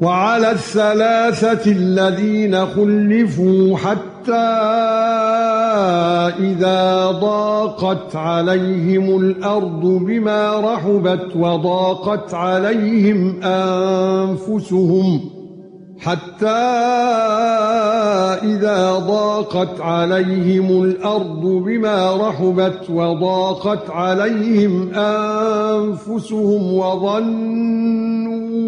وعلى الثلاثة الذين خلفوا حتى إذا ضاقت عليهم الأرض بما رحبت وضاقت عليهم أنفسهم حتى إذا ضاقت عليهم الأرض بما رحبت وضاقت عليهم أنفسهم وظنوا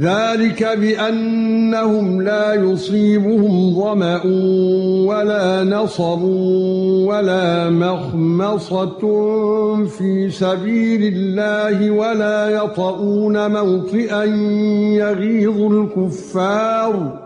ذلك بأنهم لا يصيبهم ظمأ ولا نصب ولا مخمصة في سبيل الله ولا يطؤون موطئا يغيظ الكفار.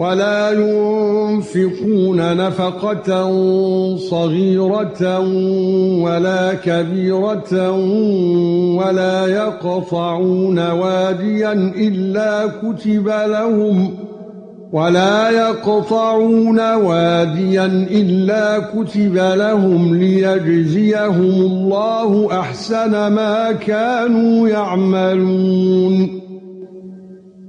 ولا ينفقون نفقة صغيرة ولا كبيرة ولا يقطعون واديا إلا كتب لهم ولا يقطعون واديا إلا كتب لهم ليجزيهم الله أحسن ما كانوا يعملون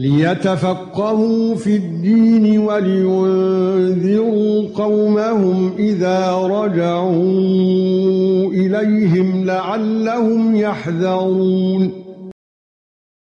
ليتفقهوا في الدين ولينذروا قومهم إذا رجعوا إليهم لعلهم يحذرون.